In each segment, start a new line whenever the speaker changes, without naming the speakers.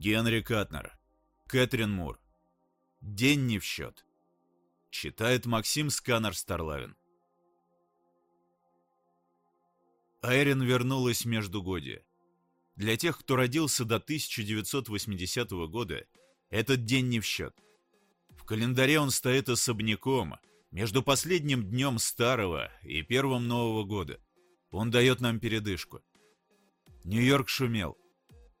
Генри Катнер. Кэтрин Мур. День не в счет. Читает Максим Сканер Старлавин. Айрин вернулась в Междугодие. Для тех, кто родился до 1980 года, этот день не в счет. В календаре он стоит особняком, между последним днем старого и первым Нового года. Он дает нам передышку. Нью-Йорк шумел.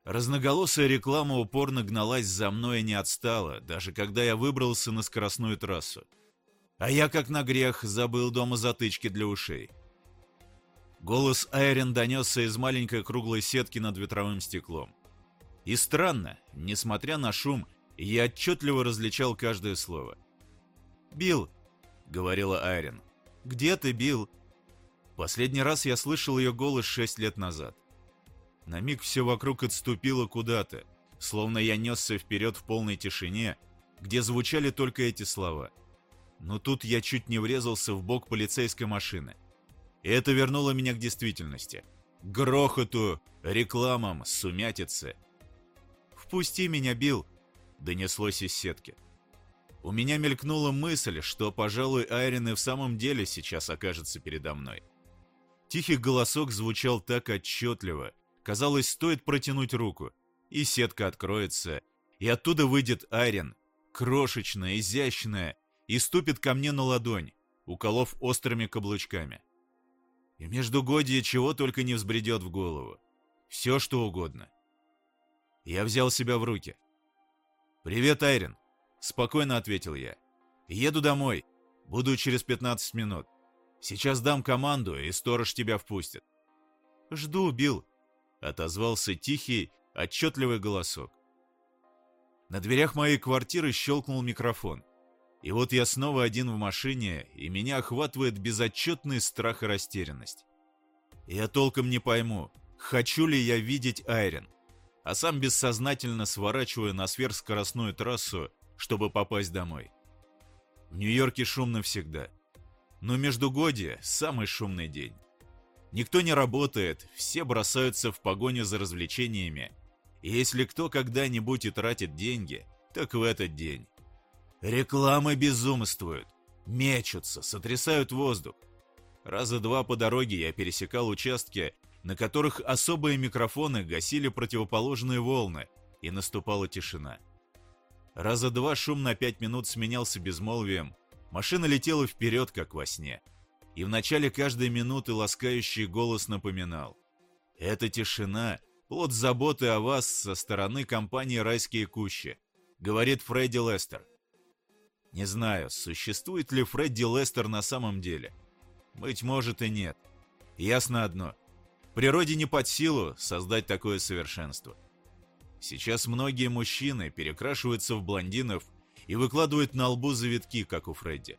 Разноголосая реклама упорно гналась за мной и не отстала, даже когда я выбрался на скоростную трассу. А я, как на грех, забыл дома затычки для ушей. Голос Айрен донесся из маленькой круглой сетки над ветровым стеклом. И странно, несмотря на шум, я отчетливо различал каждое слово. «Билл, — говорила Айрин. «Где ты, Билл?» Последний раз я слышал ее голос шесть лет назад. На миг все вокруг отступило куда-то, словно я несся вперед в полной тишине, где звучали только эти слова. Но тут я чуть не врезался в бок полицейской машины. И это вернуло меня к действительности. К грохоту, рекламам, сумятице. «Впусти меня, Билл!» — донеслось из сетки. У меня мелькнула мысль, что, пожалуй, Айрин и в самом деле сейчас окажется передо мной. Тихий голосок звучал так отчетливо. Казалось, стоит протянуть руку, и сетка откроется, и оттуда выйдет Айрин, крошечная, изящная, и ступит ко мне на ладонь, уколов острыми каблучками. И междугодие чего только не взбредет в голову. Все, что угодно. Я взял себя в руки. «Привет, Айрин!» Спокойно ответил я. Еду домой. Буду через 15 минут. Сейчас дам команду, и сторож тебя впустит. Жду, Билл, отозвался тихий, отчетливый голосок. На дверях моей квартиры щелкнул микрофон. И вот я снова один в машине, и меня охватывает безотчетный страх и растерянность. Я толком не пойму, хочу ли я видеть Айрин, а сам бессознательно сворачиваю на сверхскоростную трассу чтобы попасть домой. В Нью-Йорке шумно всегда. Но междугодие – самый шумный день. Никто не работает, все бросаются в погоню за развлечениями. И если кто когда-нибудь и тратит деньги, так в этот день. Рекламы безумствуют, мечутся, сотрясают воздух. Раза два по дороге я пересекал участки, на которых особые микрофоны гасили противоположные волны, и наступала тишина. Раза два шум на пять минут сменялся безмолвием. Машина летела вперед, как во сне. И в начале каждой минуты ласкающий голос напоминал. «Эта тишина — плод заботы о вас со стороны компании «Райские кущи», — говорит Фредди Лестер. Не знаю, существует ли Фредди Лестер на самом деле. Быть может и нет. Ясно одно. Природе не под силу создать такое совершенство. Сейчас многие мужчины перекрашиваются в блондинов и выкладывают на лбу завитки, как у Фредди.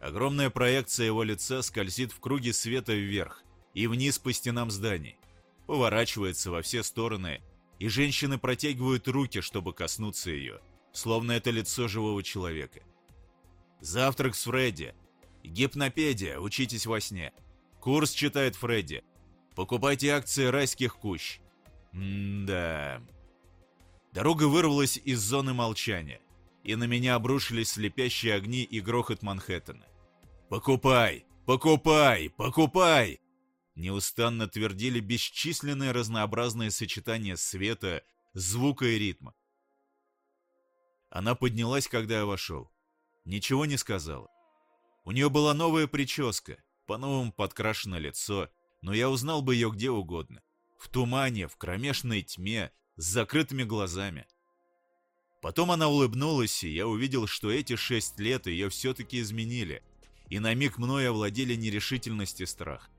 Огромная проекция его лица скользит в круге света вверх и вниз по стенам зданий, поворачивается во все стороны, и женщины протягивают руки, чтобы коснуться ее, словно это лицо живого человека. Завтрак с Фредди. Гипнопедия, учитесь во сне. Курс читает Фредди. Покупайте акции райских кущ. М-да... Дорога вырвалась из зоны молчания, и на меня обрушились слепящие огни и грохот Манхэттена. «Покупай! Покупай! Покупай!» Неустанно твердили бесчисленные разнообразные сочетания света, звука и ритма. Она поднялась, когда я вошел. Ничего не сказала. У нее была новая прическа, по-новому подкрашено лицо, но я узнал бы ее где угодно. В тумане, в кромешной тьме, с закрытыми глазами. Потом она улыбнулась, и я увидел, что эти шесть лет ее все-таки изменили, и на миг мной овладели нерешительность и страх.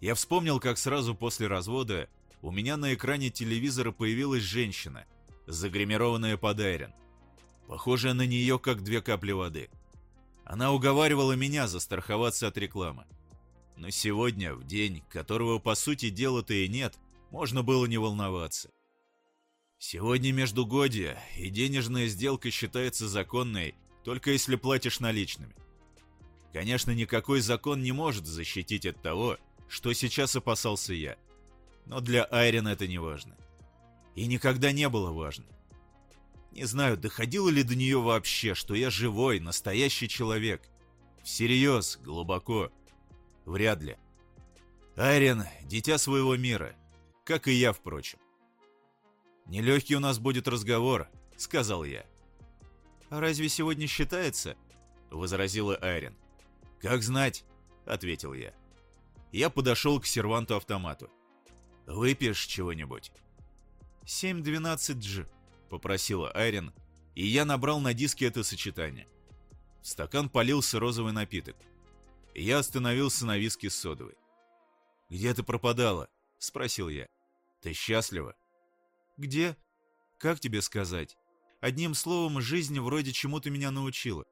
Я вспомнил, как сразу после развода у меня на экране телевизора появилась женщина, загримированная под Айрен, похожая на нее, как две капли воды. Она уговаривала меня застраховаться от рекламы. Но сегодня, в день, которого по сути дела-то и нет, можно было не волноваться. Сегодня междугодие, и денежная сделка считается законной, только если платишь наличными. Конечно, никакой закон не может защитить от того, что сейчас опасался я. Но для Айрин это не важно. И никогда не было важно. Не знаю, доходило ли до нее вообще, что я живой, настоящий человек. Всерьез, глубоко. Вряд ли. Айрин — дитя своего мира, как и я, впрочем. «Нелегкий у нас будет разговор», — сказал я. «А разве сегодня считается?» — возразила Айрин. «Как знать», — ответил я. Я подошел к серванту-автомату. «Выпьешь чего-нибудь?» «7-12 G», — попросила Айрин, и я набрал на диске это сочетание. В стакан полился розовый напиток. Я остановился на виске с содовой. «Где ты пропадала?» — спросил я. «Ты счастлива?» «Где? Как тебе сказать? Одним словом, жизнь вроде чему-то меня научила.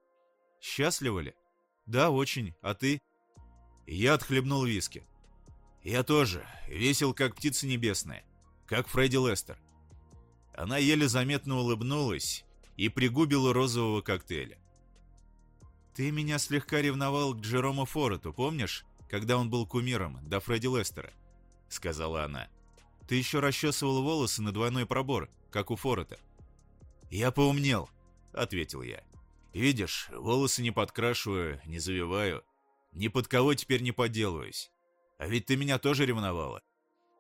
Счастлива ли? Да, очень. А ты?» Я отхлебнул виски. «Я тоже. Весел, как птица небесная. Как Фредди Лестер. Она еле заметно улыбнулась и пригубила розового коктейля. «Ты меня слегка ревновал к Джерому Фороту, помнишь, когда он был кумиром до Фредди Лестера?» — сказала она. «Ты еще расчесывал волосы на двойной пробор, как у Форота». «Я поумнел», — ответил я. «Видишь, волосы не подкрашиваю, не завиваю. Ни под кого теперь не поделаюсь. А ведь ты меня тоже ревновала.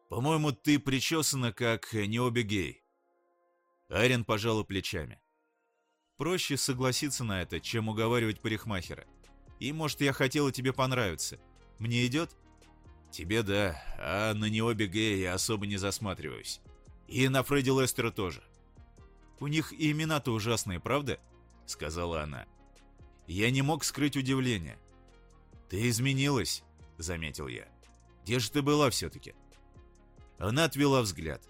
По-моему, ты причесана, как Необи Гей. Арен пожала плечами. Проще согласиться на это, чем уговаривать парикмахера. И, может, я хотела тебе понравиться. Мне идет? Тебе да, а на Необе Гея я особо не засматриваюсь. И на Фредди Лестера тоже. У них и имена-то ужасные, правда? Сказала она. Я не мог скрыть удивление. Ты изменилась, заметил я. Где же ты была все-таки? Она отвела взгляд.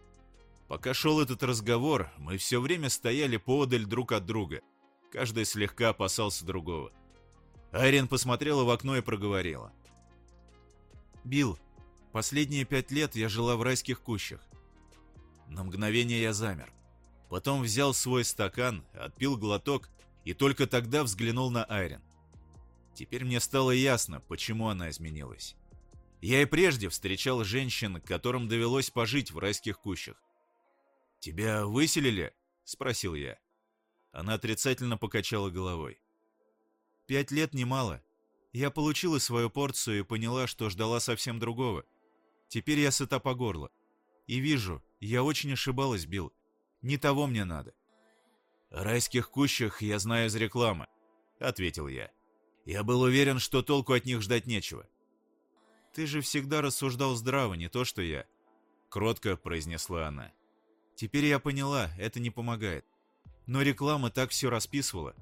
Пока шел этот разговор, мы все время стояли поодаль друг от друга. Каждый слегка опасался другого. Айрин посмотрела в окно и проговорила. «Билл, последние пять лет я жила в райских кущах». На мгновение я замер. Потом взял свой стакан, отпил глоток и только тогда взглянул на Айрин. Теперь мне стало ясно, почему она изменилась. Я и прежде встречал женщин, которым довелось пожить в райских кущах. «Тебя выселили?» — спросил я. Она отрицательно покачала головой. «Пять лет немало. Я получила свою порцию и поняла, что ждала совсем другого. Теперь я сыта по горло. И вижу, я очень ошибалась, Билл. Не того мне надо». «О райских кущах я знаю из рекламы», — ответил я. «Я был уверен, что толку от них ждать нечего». «Ты же всегда рассуждал здраво, не то что я», — кротко произнесла она. Теперь я поняла, это не помогает. Но реклама так все расписывала.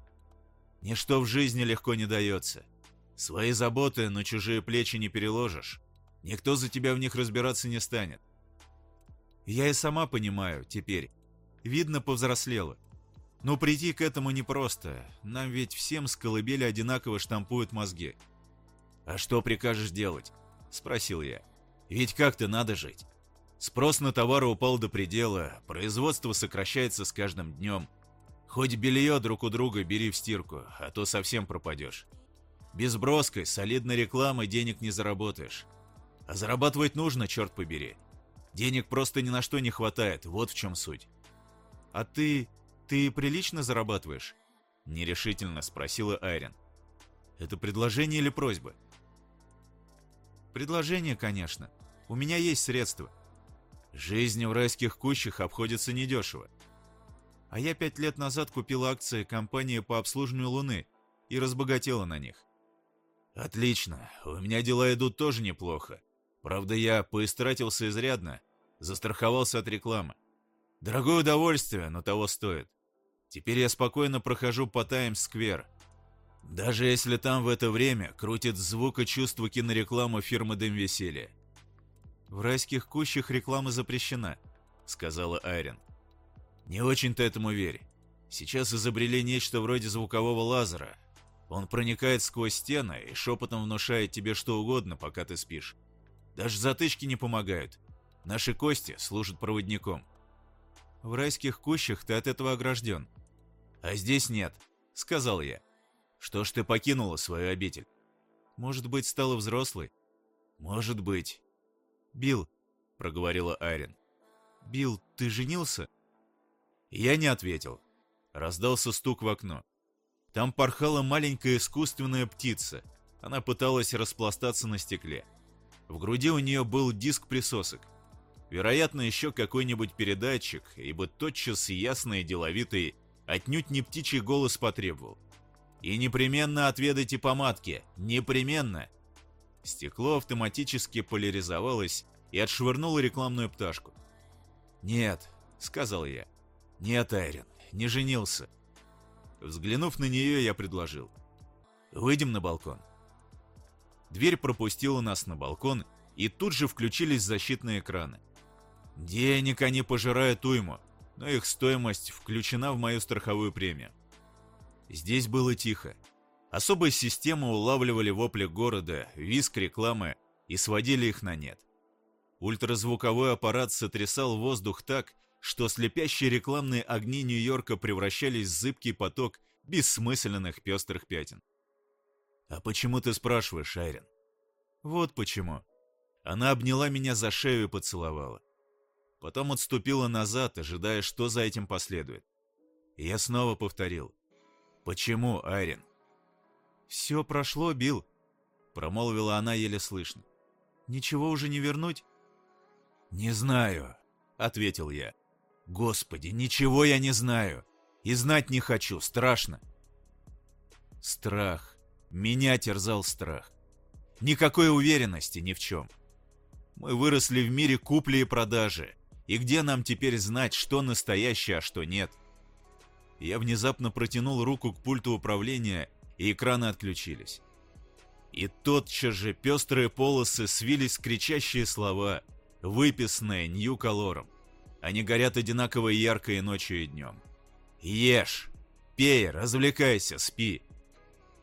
Ничто в жизни легко не дается. Свои заботы на чужие плечи не переложишь. Никто за тебя в них разбираться не станет. Я и сама понимаю, теперь. Видно, повзрослела. Но прийти к этому непросто. Нам ведь всем с колыбели одинаково штампуют мозги. «А что прикажешь делать?» – спросил я. «Ведь как-то надо жить». Спрос на товары упал до предела, производство сокращается с каждым днем. Хоть белье друг у друга бери в стирку, а то совсем пропадешь. Без броской, солидной рекламы денег не заработаешь. А зарабатывать нужно, черт побери. Денег просто ни на что не хватает, вот в чем суть. «А ты... ты прилично зарабатываешь?» Нерешительно спросила Айрин. «Это предложение или просьба?» «Предложение, конечно. У меня есть средства. Жизнь в райских кущах обходится недешево. А я пять лет назад купил акции компании по обслуживанию Луны и разбогатела на них. Отлично, у меня дела идут тоже неплохо. Правда, я поистратился изрядно, застраховался от рекламы. Дорогое удовольствие, но того стоит. Теперь я спокойно прохожу по Таймс-сквер. Даже если там в это время крутит звука чувства кинорекламы фирмы Дым Веселья. «В райских кущах реклама запрещена», — сказала Айрин. «Не очень-то этому верь. Сейчас изобрели нечто вроде звукового лазера. Он проникает сквозь стены и шепотом внушает тебе что угодно, пока ты спишь. Даже затычки не помогают. Наши кости служат проводником». «В райских кущах ты от этого огражден». «А здесь нет», — сказал я. «Что ж ты покинула свою обитель?» «Может быть, стала взрослой?» «Может быть», «Билл», — проговорила Айрин, — Билл, ты женился?» Я не ответил. Раздался стук в окно. Там порхала маленькая искусственная птица. Она пыталась распластаться на стекле. В груди у нее был диск присосок. Вероятно, еще какой-нибудь передатчик, ибо тотчас ясный и деловитый, отнюдь не птичий голос потребовал. «И непременно отведайте помадки! Непременно!» Стекло автоматически поляризовалось и отшвырнуло рекламную пташку. «Нет», — сказал я. «Нет, Айрин, не женился». Взглянув на нее, я предложил. «Выйдем на балкон». Дверь пропустила нас на балкон, и тут же включились защитные экраны. Денег они пожирают уйму, но их стоимость включена в мою страховую премию. Здесь было тихо. Особые системы улавливали вопли города, виск рекламы и сводили их на нет. Ультразвуковой аппарат сотрясал воздух так, что слепящие рекламные огни Нью-Йорка превращались в зыбкий поток бессмысленных пестрых пятен. «А почему ты спрашиваешь, Айрин?» «Вот почему». Она обняла меня за шею и поцеловала. Потом отступила назад, ожидая, что за этим последует. И я снова повторил. «Почему, Айрин?» «Все прошло, Билл», — промолвила она еле слышно. «Ничего уже не вернуть?» «Не знаю», — ответил я. «Господи, ничего я не знаю. И знать не хочу, страшно». Страх. Меня терзал страх. Никакой уверенности ни в чем. Мы выросли в мире купли и продажи. И где нам теперь знать, что настоящее, а что нет? Я внезапно протянул руку к пульту управления, и экраны отключились. И тотчас же пестрые полосы свились кричащие слова, выписанные нью-колором. Они горят одинаково ярко и ночью, и днем. Ешь, пей, развлекайся, спи.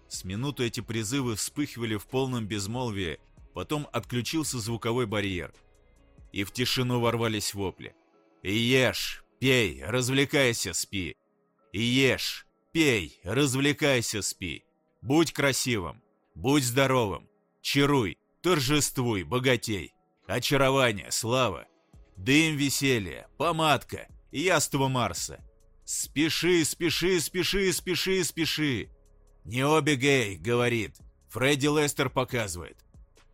С минуты эти призывы вспыхивали в полном безмолвии, потом отключился звуковой барьер. И в тишину ворвались вопли. Ешь, пей, развлекайся, спи. Ешь, пей, развлекайся, спи. Будь красивым, будь здоровым, чаруй, торжествуй, богатей. Очарование, слава, дым веселья, помадка, яство Марса. Спеши, спеши, спеши, спеши, спеши. Не обе говорит. Фредди Лестер показывает.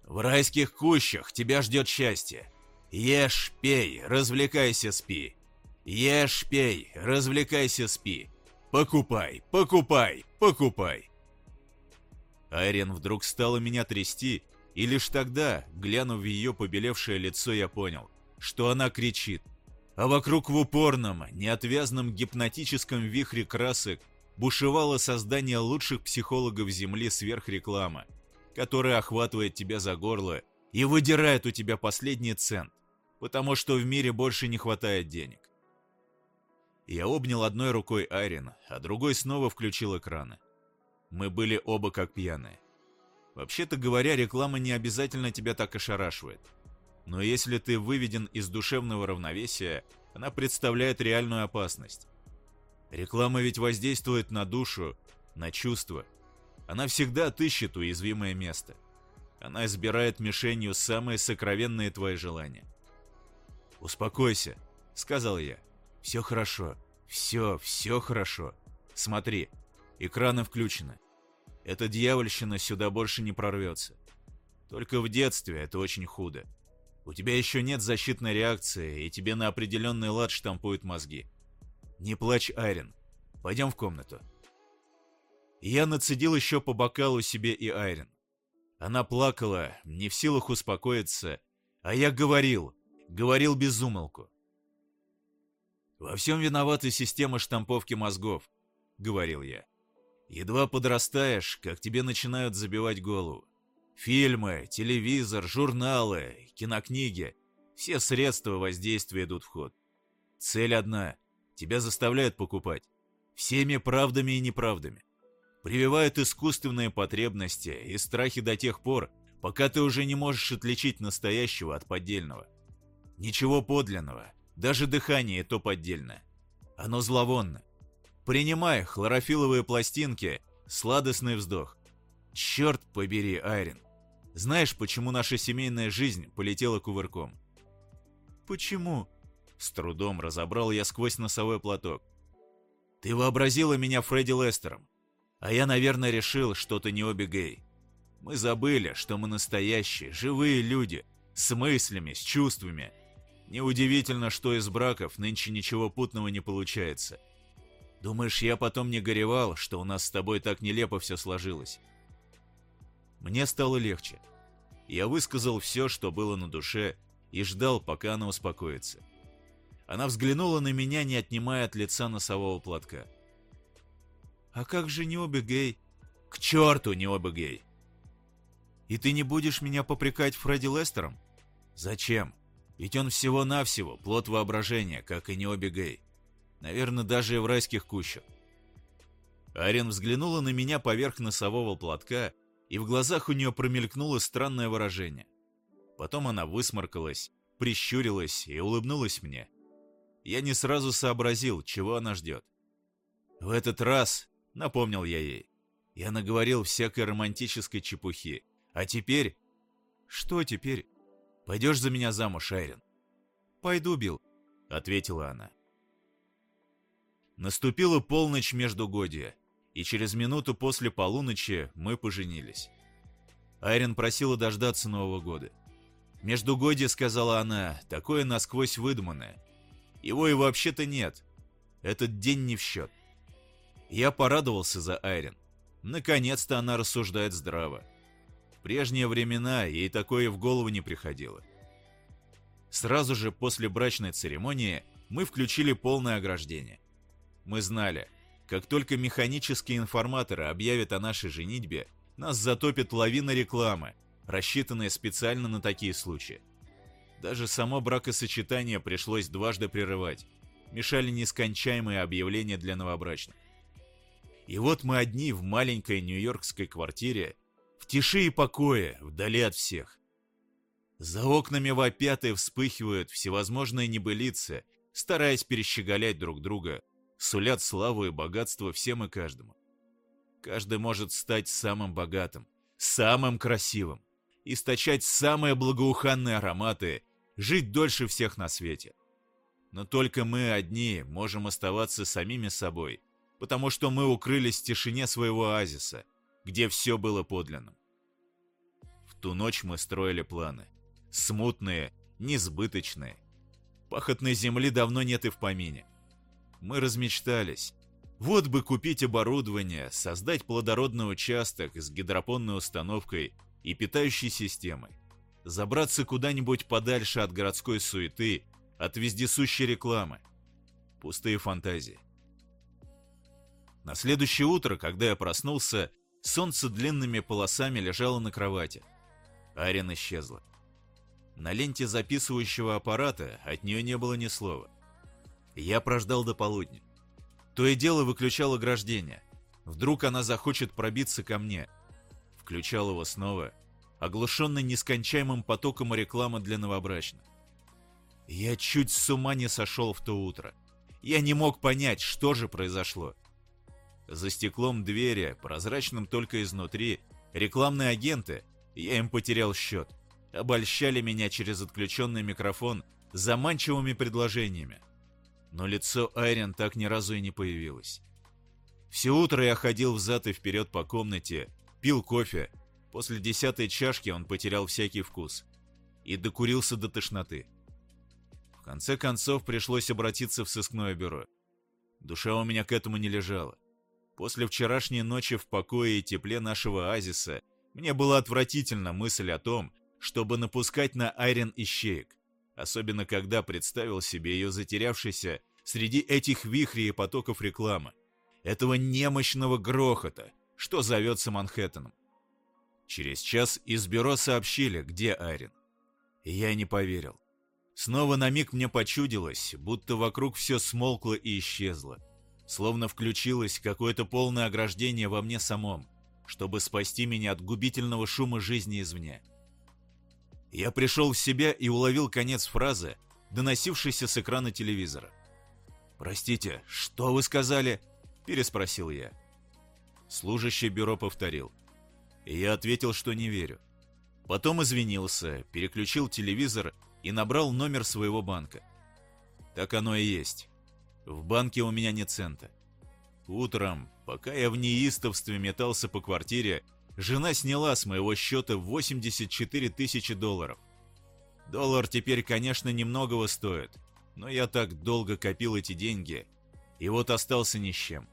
В райских кущах тебя ждет счастье. Ешь, пей, развлекайся, спи. Ешь, пей, развлекайся, спи. Покупай, покупай, покупай. Айрен вдруг стала меня трясти, и лишь тогда, глянув в ее побелевшее лицо, я понял, что она кричит. А вокруг в упорном, неотвязном гипнотическом вихре красок бушевало создание лучших психологов Земли сверхреклама, которая охватывает тебя за горло и выдирает у тебя последний цент, потому что в мире больше не хватает денег. Я обнял одной рукой Айрин, а другой снова включил экраны. Мы были оба как пьяные. Вообще-то говоря, реклама не обязательно тебя так ошарашивает. Но если ты выведен из душевного равновесия, она представляет реальную опасность. Реклама ведь воздействует на душу, на чувства. Она всегда отыщет уязвимое место. Она избирает мишенью самые сокровенные твои желания. «Успокойся», — сказал я. «Все хорошо. Все, все хорошо. Смотри, экраны включены. Эта дьявольщина сюда больше не прорвется. Только в детстве это очень худо. У тебя еще нет защитной реакции, и тебе на определенный лад штампуют мозги. Не плачь, Айрин. Пойдем в комнату. Я нацедил еще по бокалу себе и Айрин. Она плакала, не в силах успокоиться, а я говорил, говорил без умолку. «Во всем виновата система штамповки мозгов», — говорил я. Едва подрастаешь, как тебе начинают забивать голову. Фильмы, телевизор, журналы, кинокниги – все средства воздействия идут в ход. Цель одна – тебя заставляют покупать. Всеми правдами и неправдами. Прививают искусственные потребности и страхи до тех пор, пока ты уже не можешь отличить настоящего от поддельного. Ничего подлинного, даже дыхание то поддельное. Оно зловонно. Принимай хлорофиловые пластинки, сладостный вздох. Черт побери, Айрин. Знаешь, почему наша семейная жизнь полетела кувырком? Почему? С трудом разобрал я сквозь носовой платок. «Ты вообразила меня Фредди Лестером, а я, наверное, решил, что ты не обе гей. Мы забыли, что мы настоящие, живые люди, с мыслями, с чувствами. Неудивительно, что из браков нынче ничего путного не получается. Думаешь, я потом не горевал, что у нас с тобой так нелепо все сложилось?» Мне стало легче. Я высказал все, что было на душе, и ждал, пока она успокоится. Она взглянула на меня, не отнимая от лица носового платка. «А как же не обе гей?» «К черту не обе гей!» «И ты не будешь меня попрекать Фредди Лестером?» «Зачем? Ведь он всего-навсего плод воображения, как и не обе гей. Наверное, даже и в райских кущах». Арен взглянула на меня поверх носового платка, и в глазах у нее промелькнуло странное выражение. Потом она высморкалась, прищурилась и улыбнулась мне. Я не сразу сообразил, чего она ждет. В этот раз, напомнил я ей, я наговорил всякой романтической чепухи. А теперь... Что теперь? Пойдешь за меня замуж, Айрин? Пойду, Билл, ответила она. Наступила полночь междугодия, и через минуту после полуночи мы поженились. Айрин просила дождаться Нового года. Междугодие, сказала она, такое насквозь выдуманное. Его и вообще-то нет. Этот день не в счет. Я порадовался за Айрин. Наконец-то она рассуждает здраво. В прежние времена ей такое в голову не приходило. Сразу же после брачной церемонии мы включили полное ограждение. Мы знали, как только механические информаторы объявят о нашей женитьбе, нас затопит лавина рекламы, рассчитанная специально на такие случаи. Даже само бракосочетание пришлось дважды прерывать. Мешали нескончаемые объявления для новобрачных. И вот мы одни в маленькой нью-йоркской квартире, в тиши и покое, вдали от всех. За окнами вопят и вспыхивают всевозможные небылицы, стараясь перещеголять друг друга, сулят славу и богатство всем и каждому. Каждый может стать самым богатым, самым красивым, источать самые благоуханные ароматы, жить дольше всех на свете. Но только мы одни можем оставаться самими собой, потому что мы укрылись в тишине своего оазиса, где все было подлинным. В ту ночь мы строили планы. Смутные, несбыточные. Пахотной земли давно нет и в помине. Мы размечтались. Вот бы купить оборудование, создать плодородный участок с гидропонной установкой и питающей системой. Забраться куда-нибудь подальше от городской суеты, от вездесущей рекламы. Пустые фантазии. На следующее утро, когда я проснулся, солнце длинными полосами лежало на кровати. Арен исчезла. На ленте записывающего аппарата от нее не было ни слова. Я прождал до полудня. То и дело выключал ограждение. Вдруг она захочет пробиться ко мне. Включал его снова, оглушенный нескончаемым потоком рекламы для новобрачных. Я чуть с ума не сошел в то утро. Я не мог понять, что же произошло. За стеклом двери, прозрачным только изнутри, рекламные агенты, я им потерял счет, обольщали меня через отключенный микрофон заманчивыми предложениями но лицо Айрен так ни разу и не появилось. Все утро я ходил взад и вперед по комнате, пил кофе. После десятой чашки он потерял всякий вкус и докурился до тошноты. В конце концов пришлось обратиться в сыскное бюро. Душа у меня к этому не лежала. После вчерашней ночи в покое и тепле нашего оазиса мне была отвратительна мысль о том, чтобы напускать на Айрен ищеек особенно когда представил себе ее затерявшейся среди этих вихрей и потоков рекламы, этого немощного грохота, что зовется Манхэттеном. Через час из бюро сообщили, где Айрин. И я не поверил. Снова на миг мне почудилось, будто вокруг все смолкло и исчезло. Словно включилось какое-то полное ограждение во мне самом, чтобы спасти меня от губительного шума жизни извне. Я пришел в себя и уловил конец фразы, доносившейся с экрана телевизора. «Простите, что вы сказали?» – переспросил я. Служащий бюро повторил. И я ответил, что не верю. Потом извинился, переключил телевизор и набрал номер своего банка. Так оно и есть. В банке у меня нет цента. Утром, пока я в неистовстве метался по квартире, жена сняла с моего счета 84 тысячи долларов. Доллар теперь, конечно, немногого стоит, но я так долго копил эти деньги, и вот остался ни с чем.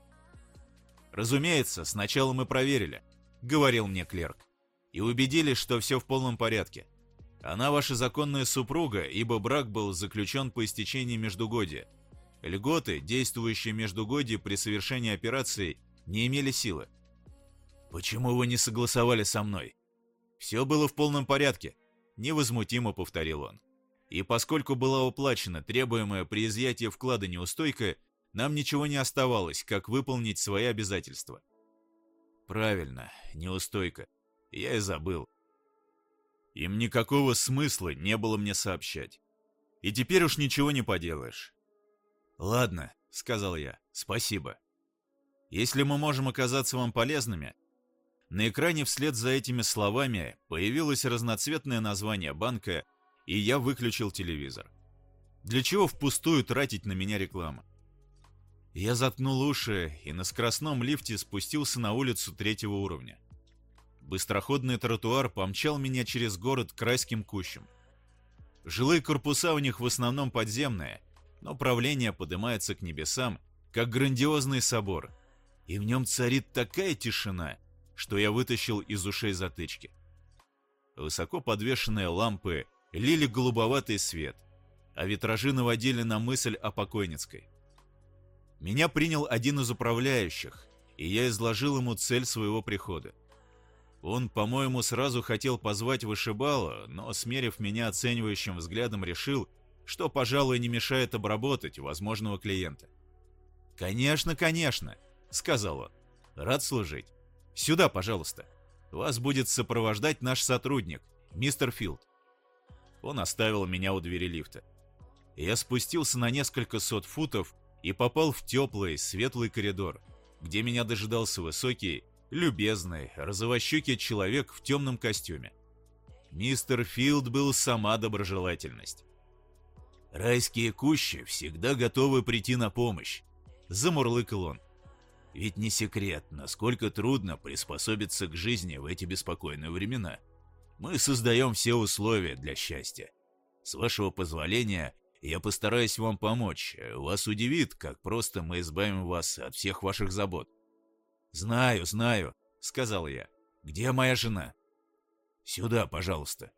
Разумеется, сначала мы проверили, говорил мне клерк, и убедились, что все в полном порядке. Она ваша законная супруга, ибо брак был заключен по истечении междугодия. Льготы, действующие междугодие при совершении операции, не имели силы. «Почему вы не согласовали со мной?» «Все было в полном порядке», — невозмутимо повторил он. «И поскольку была уплачена требуемая при изъятии вклада неустойка, нам ничего не оставалось, как выполнить свои обязательства». «Правильно, неустойка. Я и забыл. Им никакого смысла не было мне сообщать. И теперь уж ничего не поделаешь. «Ладно», — сказал я, — «спасибо. Если мы можем оказаться вам полезными...» На экране вслед за этими словами появилось разноцветное название банка, и я выключил телевизор. Для чего впустую тратить на меня рекламу? Я заткнул уши и на скоростном лифте спустился на улицу третьего уровня. Быстроходный тротуар помчал меня через город к райским кущам. Жилые корпуса у них в основном подземные, но правление поднимается к небесам, как грандиозный собор, и в нем царит такая тишина, что я вытащил из ушей затычки. Высоко подвешенные лампы лили голубоватый свет, а витражи наводили на мысль о покойницкой. Меня принял один из управляющих, и я изложил ему цель своего прихода. Он, по-моему, сразу хотел позвать вышибала, но, смерив меня оценивающим взглядом, решил, что, пожалуй, не мешает обработать возможного клиента. «Конечно, конечно», — сказал он. «Рад служить. Сюда, пожалуйста. Вас будет сопровождать наш сотрудник, мистер Филд». Он оставил меня у двери лифта. Я спустился на несколько сот футов и попал в теплый, светлый коридор, где меня дожидался высокий, любезный, розовощекий человек в темном костюме. Мистер Филд был сама доброжелательность. «Райские кущи всегда готовы прийти на помощь», — замурлыкал он. «Ведь не секрет, насколько трудно приспособиться к жизни в эти беспокойные времена. Мы создаем все условия для счастья. С вашего позволения, я постараюсь вам помочь. Вас удивит, как просто мы избавим вас от всех ваших забот. «Знаю, знаю», — сказал я. «Где моя жена?» «Сюда, пожалуйста».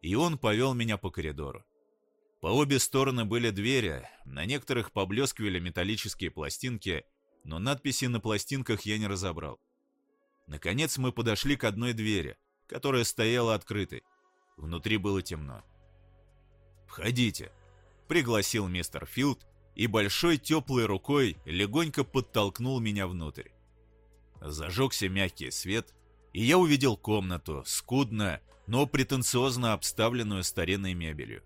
И он повел меня по коридору. По обе стороны были двери, на некоторых поблескивали металлические пластинки, но надписи на пластинках я не разобрал. Наконец мы подошли к одной двери, которая стояла открытой. Внутри было темно. «Входите», — пригласил мистер Филд и большой теплой рукой легонько подтолкнул меня внутрь. Зажегся мягкий свет, и я увидел комнату, скудно, но претенциозно обставленную старинной мебелью.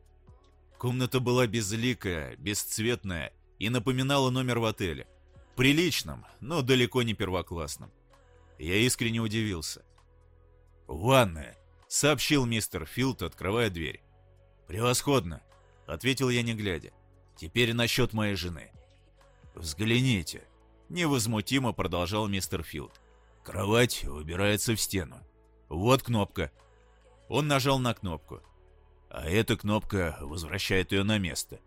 Комната была безликая, бесцветная и напоминала номер в отеле. Приличном, но далеко не первоклассном. Я искренне удивился. «Ванная», — сообщил мистер Филд, открывая дверь. «Превосходно», — ответил я не глядя. «Теперь насчет моей жены». «Взгляните», Невозмутимо продолжал мистер Филд. Кровать выбирается в стену. Вот кнопка. Он нажал на кнопку. А эта кнопка возвращает ее на место.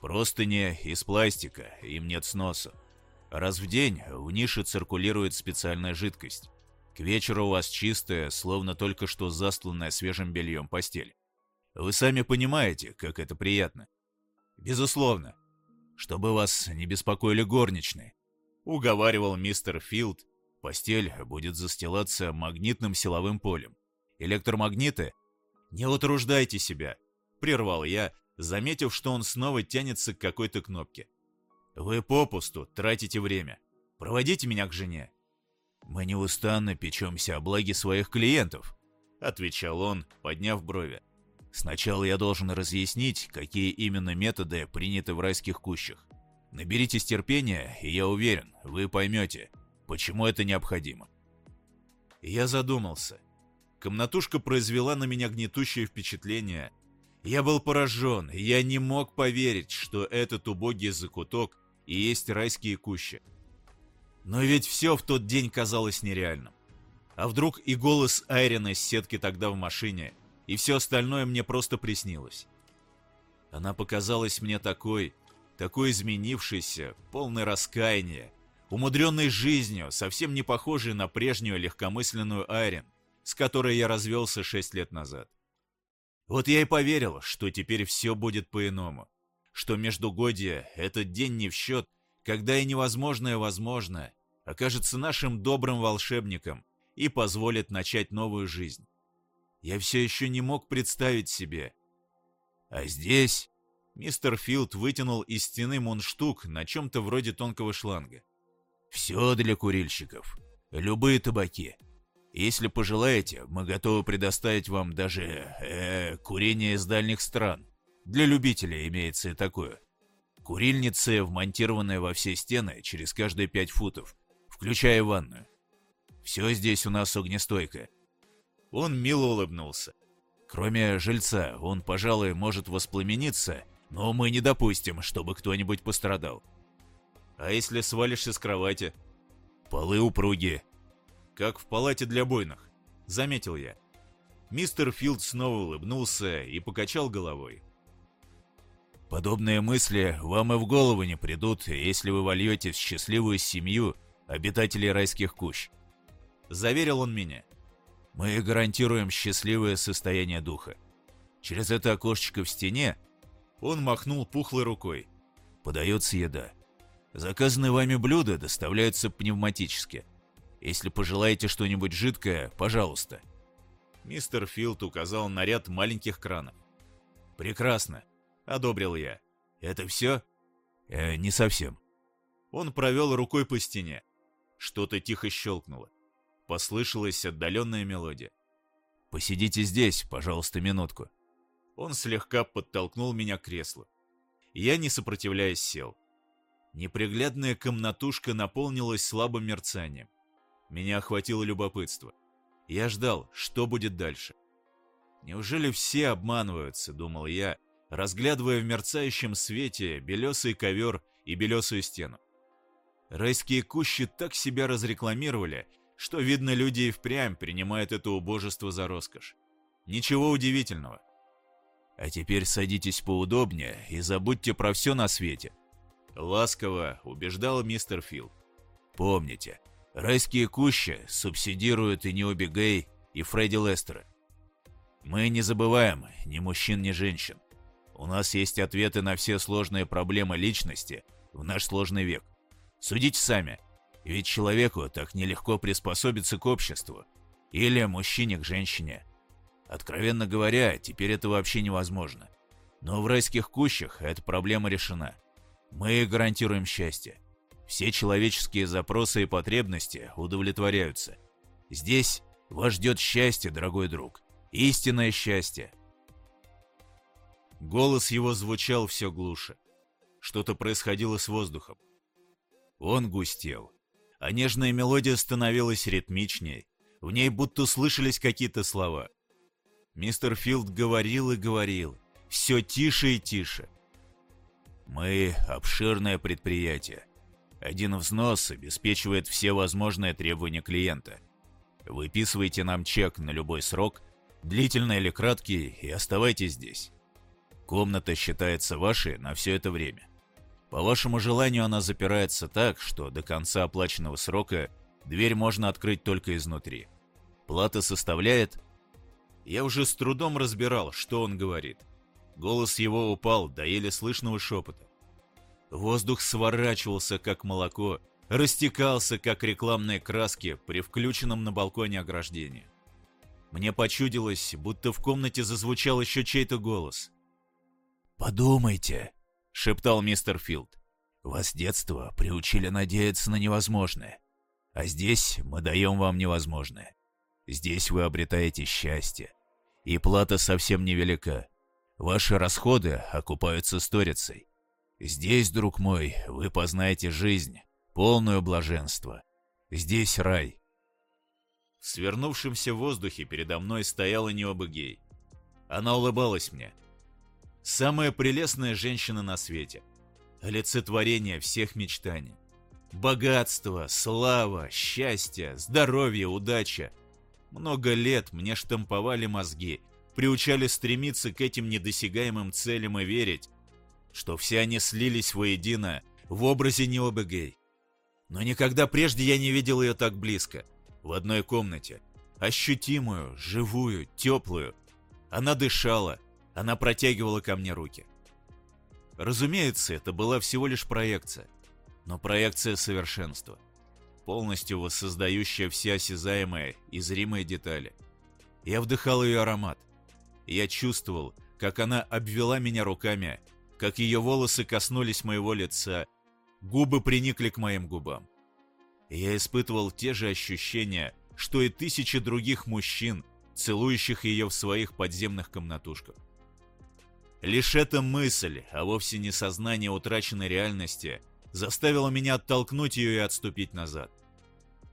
Простыни из пластика, им нет сноса. Раз в день в нише циркулирует специальная жидкость. К вечеру у вас чистая, словно только что застланная свежим бельем постель. Вы сами понимаете, как это приятно. Безусловно. Чтобы вас не беспокоили горничные. — уговаривал мистер Филд. «Постель будет застилаться магнитным силовым полем. Электромагниты? Не утруждайте себя!» — прервал я, заметив, что он снова тянется к какой-то кнопке. «Вы попусту тратите время. Проводите меня к жене». «Мы неустанно печемся о благе своих клиентов», — отвечал он, подняв брови. «Сначала я должен разъяснить, какие именно методы приняты в райских кущах. Наберитесь терпения, и я уверен, вы поймете, почему это необходимо. Я задумался. Комнатушка произвела на меня гнетущее впечатление, Я был поражен, я не мог поверить, что этот убогий закуток и есть райские кущи. Но ведь все в тот день казалось нереальным. А вдруг и голос Айрина из сетки тогда в машине, и все остальное мне просто приснилось. Она показалась мне такой, такой изменившейся, полной раскаяния, умудренной жизнью, совсем не похожей на прежнюю легкомысленную Айрин, с которой я развелся шесть лет назад. Вот я и поверил, что теперь все будет по-иному, что междугодие — этот день не в счет, когда и невозможное возможно, окажется нашим добрым волшебником и позволит начать новую жизнь. Я все еще не мог представить себе. А здесь мистер Филд вытянул из стены мундштук на чем-то вроде тонкого шланга. Все для курильщиков. Любые табаки. Если пожелаете, мы готовы предоставить вам даже э, курение из дальних стран. Для любителей имеется и такое. Курильница, вмонтированная во все стены через каждые пять футов, включая ванную. Все здесь у нас огнестойко. Он мило улыбнулся. Кроме жильца, он, пожалуй, может воспламениться, но мы не допустим, чтобы кто-нибудь пострадал. А если свалишься с кровати? Полы упругие. Как в палате для бойных, заметил я. Мистер Филд снова улыбнулся и покачал головой. Подобные мысли вам и в голову не придут, если вы вольетесь в счастливую семью обитателей райских кущ. Заверил он меня. Мы гарантируем счастливое состояние духа. Через это окошечко в стене он махнул пухлой рукой. Подается еда. Заказанные вами блюда доставляются пневматически. Если пожелаете что-нибудь жидкое, пожалуйста. Мистер Филд указал на ряд маленьких кранов. Прекрасно, одобрил я. Это все? Э, не совсем. Он провел рукой по стене. Что-то тихо щелкнуло. Послышалась отдаленная мелодия. «Посидите здесь, пожалуйста, минутку». Он слегка подтолкнул меня к креслу. Я, не сопротивляясь, сел. Неприглядная комнатушка наполнилась слабым мерцанием. Меня охватило любопытство. Я ждал, что будет дальше. Неужели все обманываются, думал я, разглядывая в мерцающем свете белесый ковер и белесую стену. Райские кущи так себя разрекламировали, что, видно, люди и впрямь принимают это убожество за роскошь. Ничего удивительного. А теперь садитесь поудобнее и забудьте про все на свете. Ласково убеждал мистер Филд. Помните, райские кущи субсидируют и Необи Гей, и Фредди Лестера. Мы не забываем ни мужчин, ни женщин. У нас есть ответы на все сложные проблемы личности в наш сложный век. Судите сами, ведь человеку так нелегко приспособиться к обществу. Или мужчине к женщине. Откровенно говоря, теперь это вообще невозможно. Но в райских кущах эта проблема решена. Мы гарантируем счастье. Все человеческие запросы и потребности удовлетворяются. Здесь вас ждет счастье, дорогой друг. Истинное счастье. Голос его звучал все глуше. Что-то происходило с воздухом. Он густел, а нежная мелодия становилась ритмичнее. В ней будто слышались какие-то слова. Мистер Филд говорил и говорил, все тише и тише. Мы – обширное предприятие. Один взнос обеспечивает все возможные требования клиента. Выписывайте нам чек на любой срок, длительный или краткий, и оставайтесь здесь. Комната считается вашей на все это время. По вашему желанию она запирается так, что до конца оплаченного срока дверь можно открыть только изнутри. Плата составляет... Я уже с трудом разбирал, что он говорит. Голос его упал до еле слышного шепота. Воздух сворачивался, как молоко, растекался, как рекламные краски при включенном на балконе ограждении. Мне почудилось, будто в комнате зазвучал еще чей-то голос. «Подумайте», — шептал мистер Филд. «Вас с детства приучили надеяться на невозможное. А здесь мы даем вам невозможное. Здесь вы обретаете счастье. И плата совсем невелика. Ваши расходы окупаются сторицей. Здесь, друг мой, вы познаете жизнь, полную блаженство. Здесь рай. В свернувшемся воздухе передо мной стояла Необа Гей. Она улыбалась мне. Самая прелестная женщина на свете. Олицетворение всех мечтаний. Богатство, слава, счастье, здоровье, удача. Много лет мне штамповали мозги, приучали стремиться к этим недосягаемым целям и верить, что все они слились воедино в образе Необы Гей. Но никогда прежде я не видел ее так близко, в одной комнате, ощутимую, живую, теплую. Она дышала, она протягивала ко мне руки. Разумеется, это была всего лишь проекция – но проекция совершенства, полностью воссоздающая все осязаемые и зримые детали. Я вдыхал ее аромат. Я чувствовал, как она обвела меня руками, как ее волосы коснулись моего лица, губы приникли к моим губам. я испытывал те же ощущения, что и тысячи других мужчин, целующих ее в своих подземных комнатушках. Лишь эта мысль, а вовсе не сознание утраченной реальности, заставила меня оттолкнуть ее и отступить назад.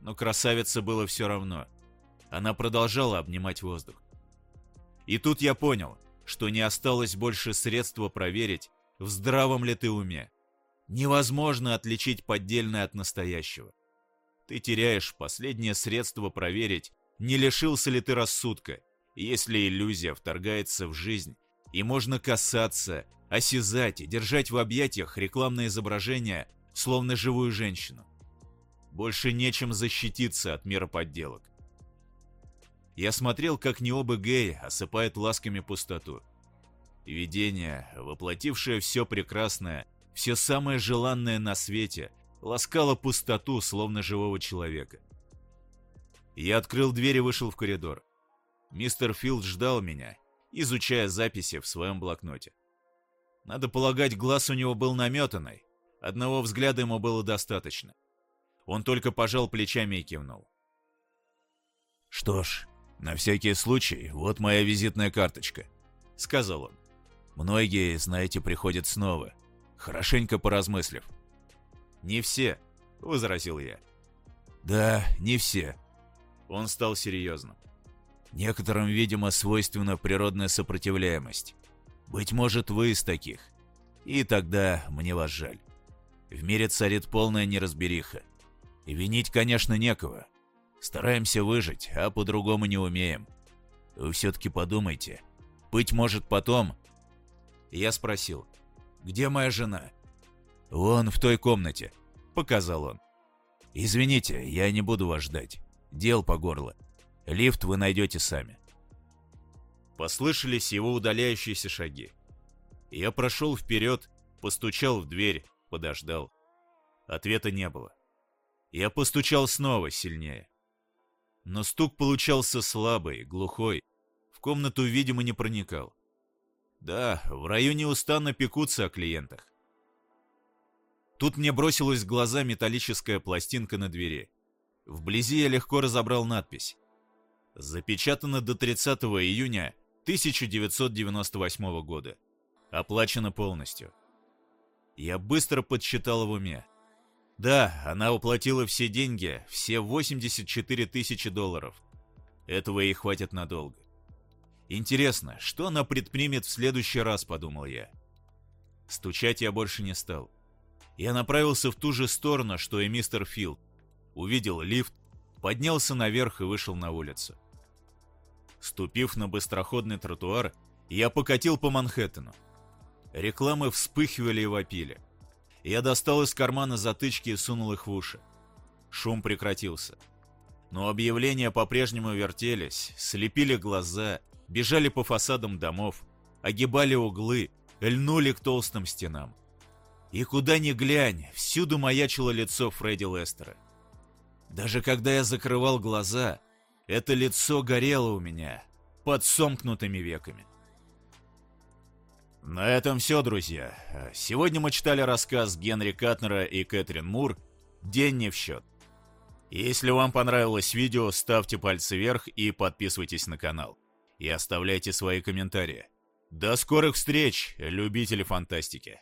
Но красавице было все равно. Она продолжала обнимать воздух. И тут я понял, что не осталось больше средства проверить, в здравом ли ты уме. Невозможно отличить поддельное от настоящего. Ты теряешь последнее средство проверить, не лишился ли ты рассудка, если иллюзия вторгается в жизнь, и можно касаться, осязать и держать в объятиях рекламное изображение, словно живую женщину. Больше нечем защититься от мира подделок. Я смотрел, как Необа Гей осыпает ласками пустоту. Видение, воплотившее все прекрасное, все самое желанное на свете, ласкало пустоту, словно живого человека. Я открыл дверь и вышел в коридор. Мистер Филд ждал меня, изучая записи в своем блокноте. Надо полагать, глаз у него был наметанный. Одного взгляда ему было достаточно. Он только пожал плечами и кивнул. «Что ж, на всякий случай, вот моя визитная карточка», — сказал он. «Многие, знаете, приходят снова, хорошенько поразмыслив». «Не все», — возразил я. «Да, не все». Он стал серьезным. «Некоторым, видимо, свойственна природная сопротивляемость. Быть может, вы из таких. И тогда мне вас жаль. В мире царит полная неразбериха. И винить, конечно, некого. Стараемся выжить, а по-другому не умеем. Вы все-таки подумайте. Быть может, потом... Я спросил, где моя жена? Вон в той комнате, показал он. Извините, я не буду вас ждать. Дел по горло. Лифт вы найдете сами. Послышались его удаляющиеся шаги. Я прошел вперед, постучал в дверь, подождал. Ответа не было. Я постучал снова сильнее. Но стук получался слабый, глухой. В комнату, видимо, не проникал. Да, в районе устанно пекутся о клиентах. Тут мне бросилась в глаза металлическая пластинка на двери. Вблизи я легко разобрал надпись. Запечатано до 30 июня 1998 года. Оплачено полностью. Я быстро подсчитал в уме. Да, она уплатила все деньги, все 84 тысячи долларов. Этого ей хватит надолго. Интересно, что она предпримет в следующий раз, подумал я. Стучать я больше не стал. Я направился в ту же сторону, что и мистер Филд. Увидел лифт, поднялся наверх и вышел на улицу. Ступив на быстроходный тротуар, я покатил по Манхэттену. Рекламы вспыхивали и вопили. Я достал из кармана затычки и сунул их в уши. Шум прекратился. Но объявления по-прежнему вертелись, слепили глаза, бежали по фасадам домов, огибали углы, льнули к толстым стенам. И куда ни глянь, всюду маячило лицо Фредди Лестера. Даже когда я закрывал глаза, это лицо горело у меня под сомкнутыми веками. На этом все, друзья. Сегодня мы читали рассказ Генри Катнера и Кэтрин Мур «День не в счет». Если вам понравилось видео, ставьте пальцы вверх и подписывайтесь на канал. И оставляйте свои комментарии. До скорых встреч, любители фантастики!